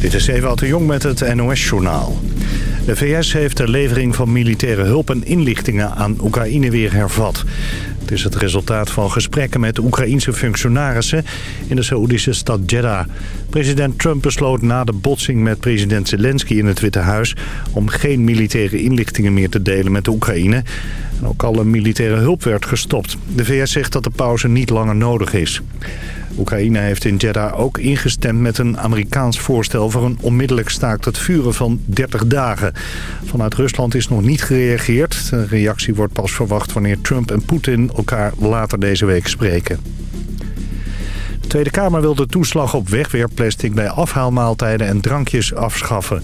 Dit is Ewout de Jong met het NOS-journaal. De VS heeft de levering van militaire hulp en inlichtingen aan Oekraïne weer hervat. Het is het resultaat van gesprekken met Oekraïense functionarissen in de Saoedische stad Jeddah. President Trump besloot na de botsing met president Zelensky in het Witte Huis... om geen militaire inlichtingen meer te delen met de Oekraïne. En ook alle militaire hulp werd gestopt. De VS zegt dat de pauze niet langer nodig is. Oekraïne heeft in Jeddah ook ingestemd met een Amerikaans voorstel... voor een onmiddellijk staakt het vuren van 30 dagen. Vanuit Rusland is nog niet gereageerd. De reactie wordt pas verwacht wanneer Trump en Poetin elkaar later deze week spreken. De Tweede Kamer wil de toeslag op wegwerpplastic bij afhaalmaaltijden en drankjes afschaffen.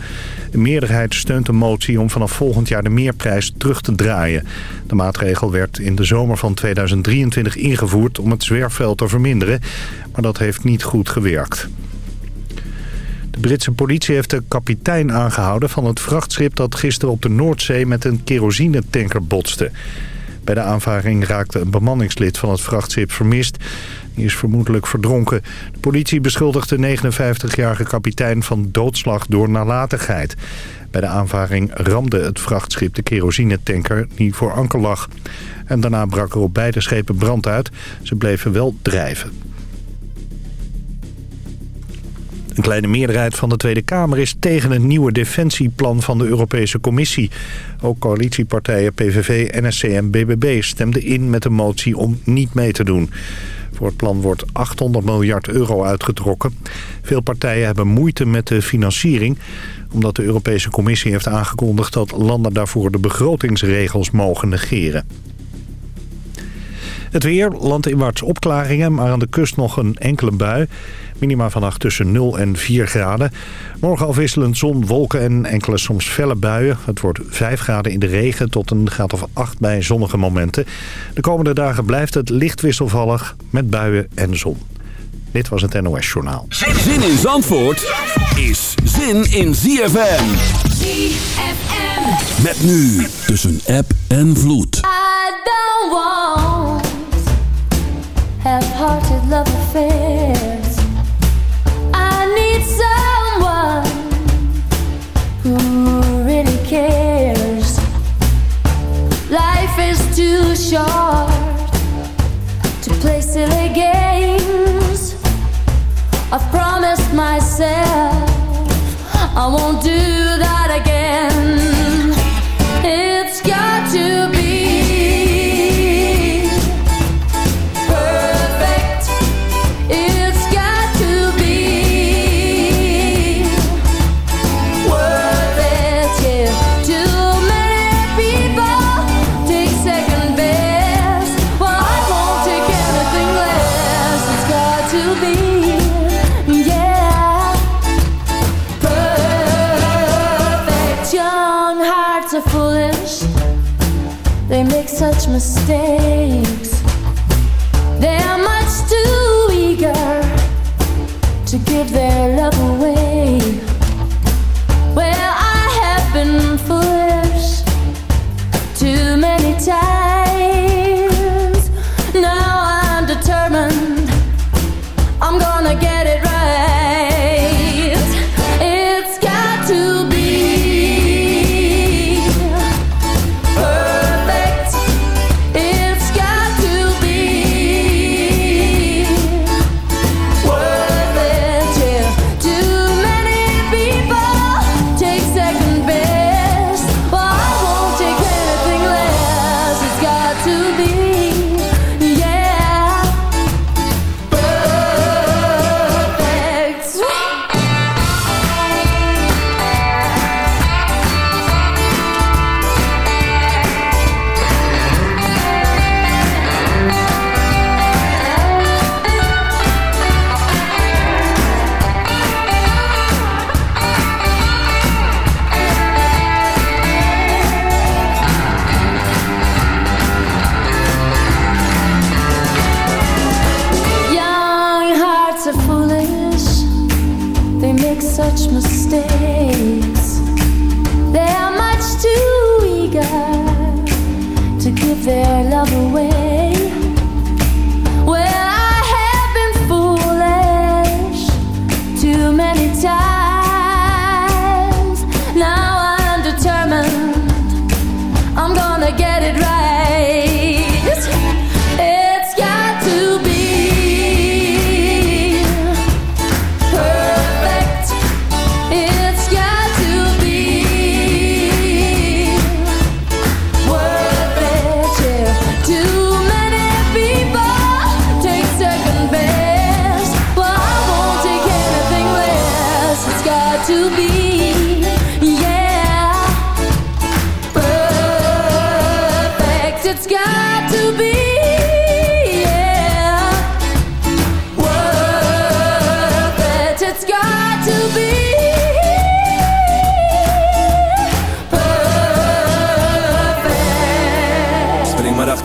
De meerderheid steunt de motie om vanaf volgend jaar de meerprijs terug te draaien. De maatregel werd in de zomer van 2023 ingevoerd om het zwerfveld te verminderen, maar dat heeft niet goed gewerkt. De Britse politie heeft de kapitein aangehouden van het vrachtschip dat gisteren op de Noordzee met een kerosinetanker botste. Bij de aanvaring raakte een bemanningslid van het vrachtschip vermist. Is vermoedelijk verdronken. De politie beschuldigt de 59-jarige kapitein van doodslag door nalatigheid. Bij de aanvaring ramde het vrachtschip de kerosinetanker die voor anker lag. En daarna brak er op beide schepen brand uit. Ze bleven wel drijven. Een kleine meerderheid van de Tweede Kamer is tegen een nieuwe defensieplan van de Europese Commissie. Ook coalitiepartijen PVV, NSC en BBB stemden in met een motie om niet mee te doen. Voor het plan wordt 800 miljard euro uitgetrokken. Veel partijen hebben moeite met de financiering... omdat de Europese Commissie heeft aangekondigd dat landen daarvoor de begrotingsregels mogen negeren. Het weer, landinwaarts opklaringen, maar aan de kust nog een enkele bui. Minima vannacht tussen 0 en 4 graden. Morgen afwisselend zon, wolken en enkele soms felle buien. Het wordt 5 graden in de regen tot een graad of 8 bij zonnige momenten. De komende dagen blijft het licht wisselvallig met buien en zon. Dit was het NOS Journaal. Zin in Zandvoort is zin in ZFM. ZFM. Met nu tussen app en vloed. I don't want half-hearted love affairs. I need someone who really cares. Life is too short to play silly games. I've promised myself I won't do that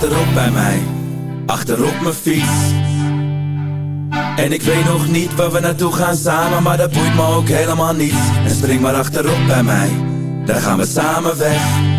achterop bij mij, achterop mijn fiets. En ik weet nog niet waar we naartoe gaan samen, maar dat boeit me ook helemaal niet. En spring maar achterop bij mij, daar gaan we samen weg.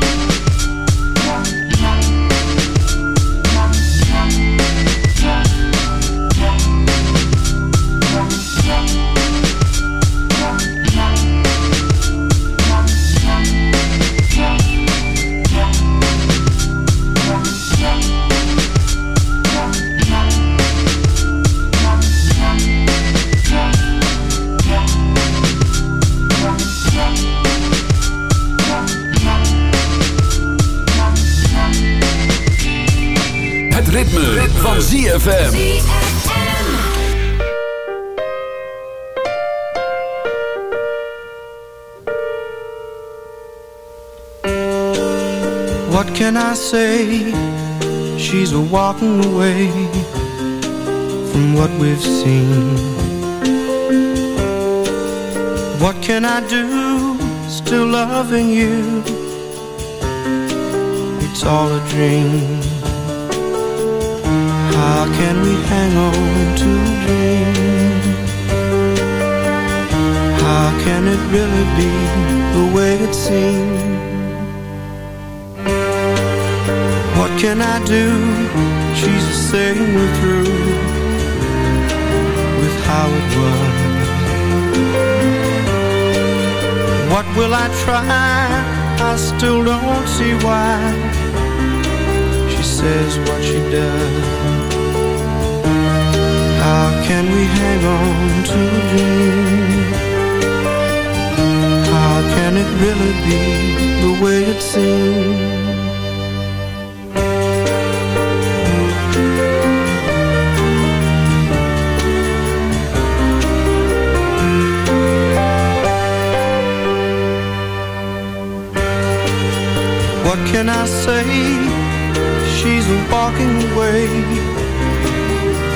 ZFM. What can I say? She's a walking away from what we've seen. What can I do? Still loving you. It's all a dream. How can we hang on to dream? How can it really be the way it seems? What can I do? She's saying we're through with how it was. What will I try? I still don't see why she says what she does. How can we hang on to a dream? How can it really be the way it seems? What can I say? She's walking away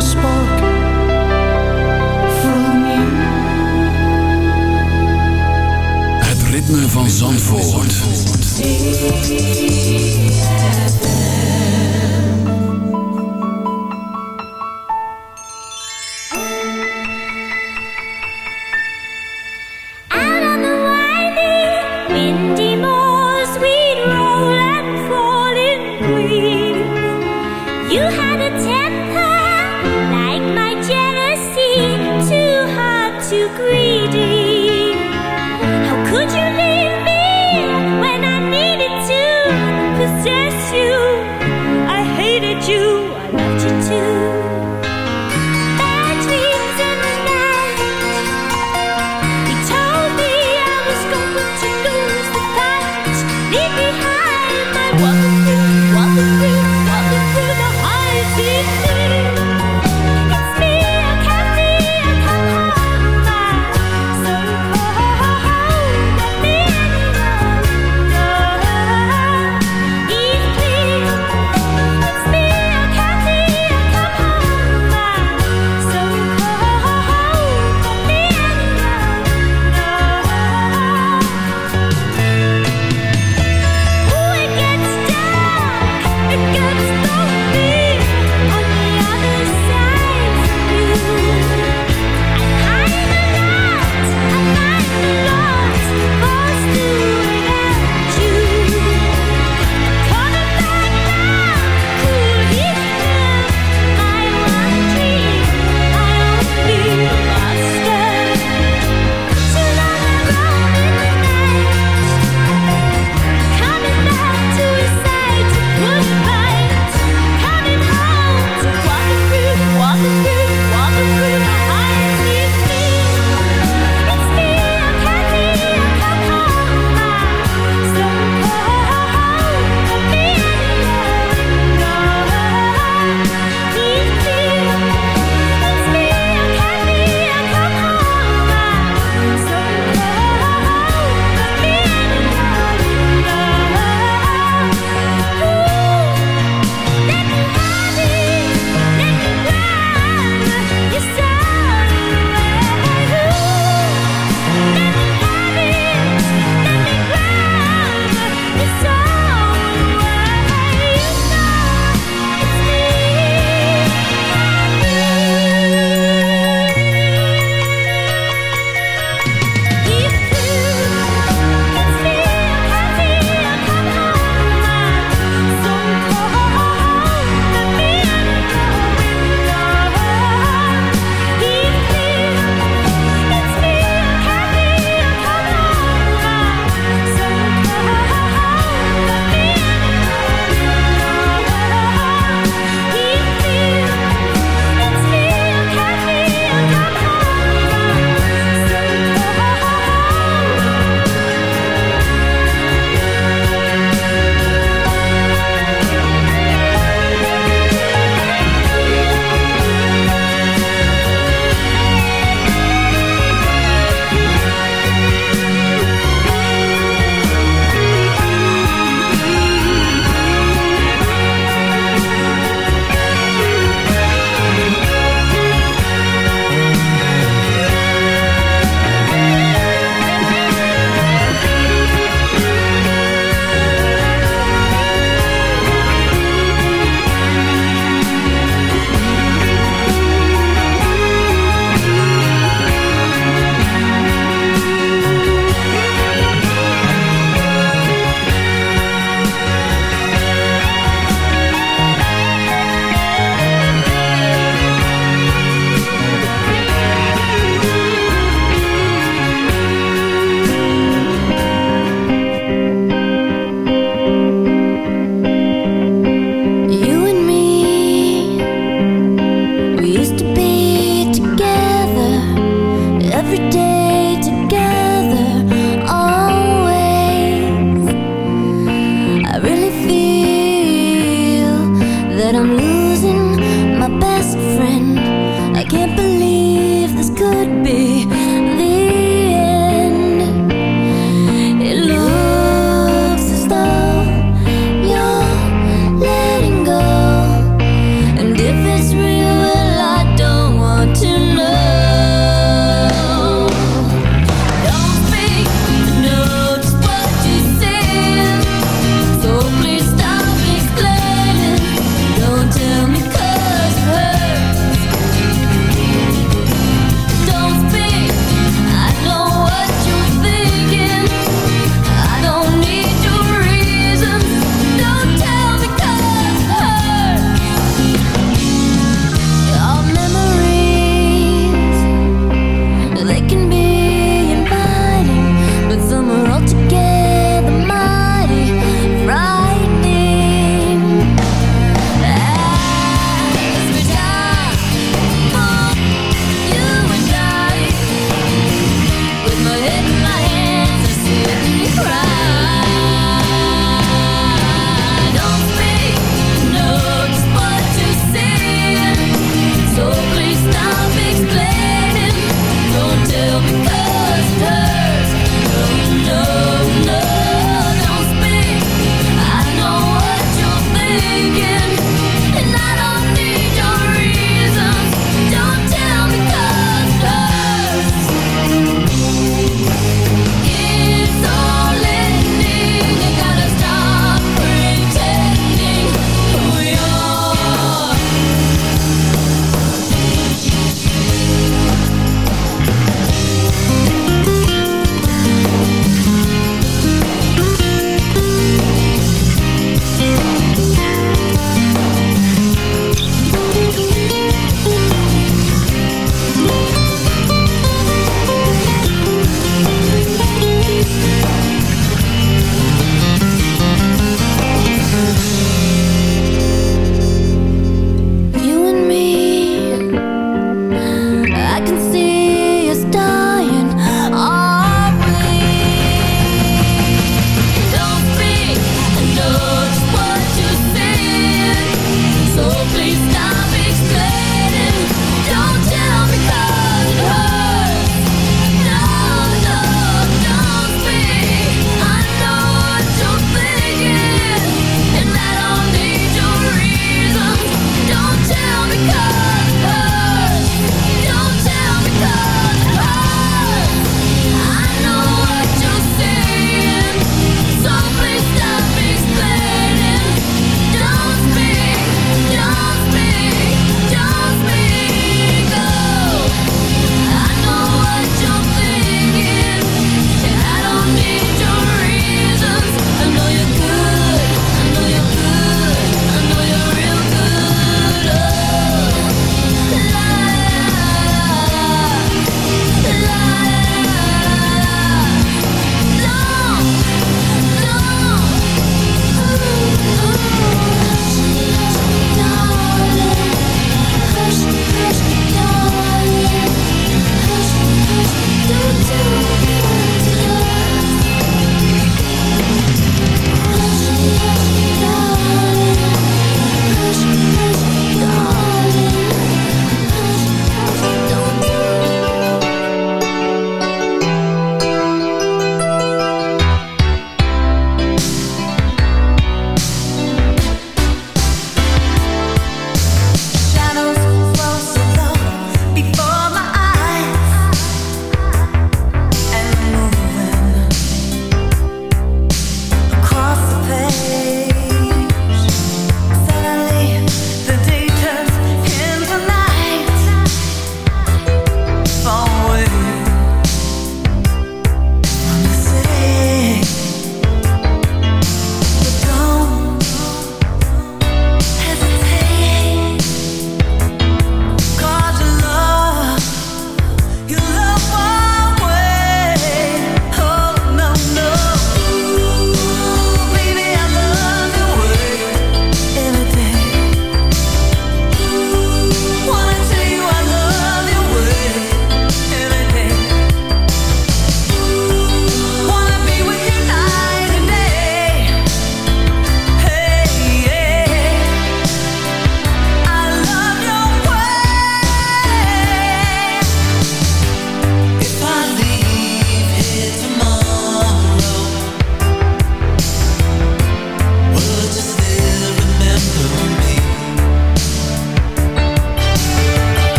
spark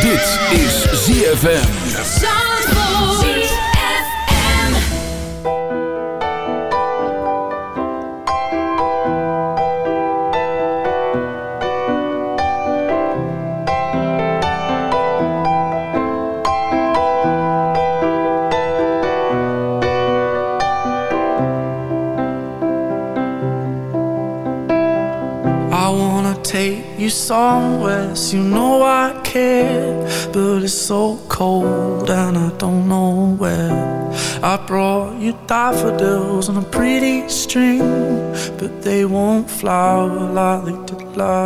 Dit is ZFM. on a pretty string, but they won't flower like the love.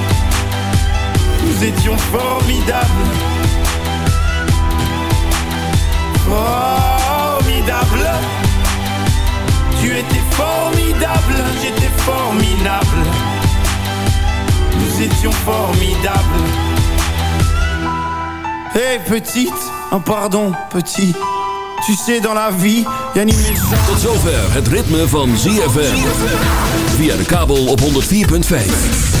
Nous étions formidables. Formidable. Tu étais formidable, j'étais formidable. Nous étions formidables. Hé petite, oh pardon petit. Tu sais dans la vie, y'a ni médecin. Tot zover het ritme van ZFM. Via de kabel op 104.5.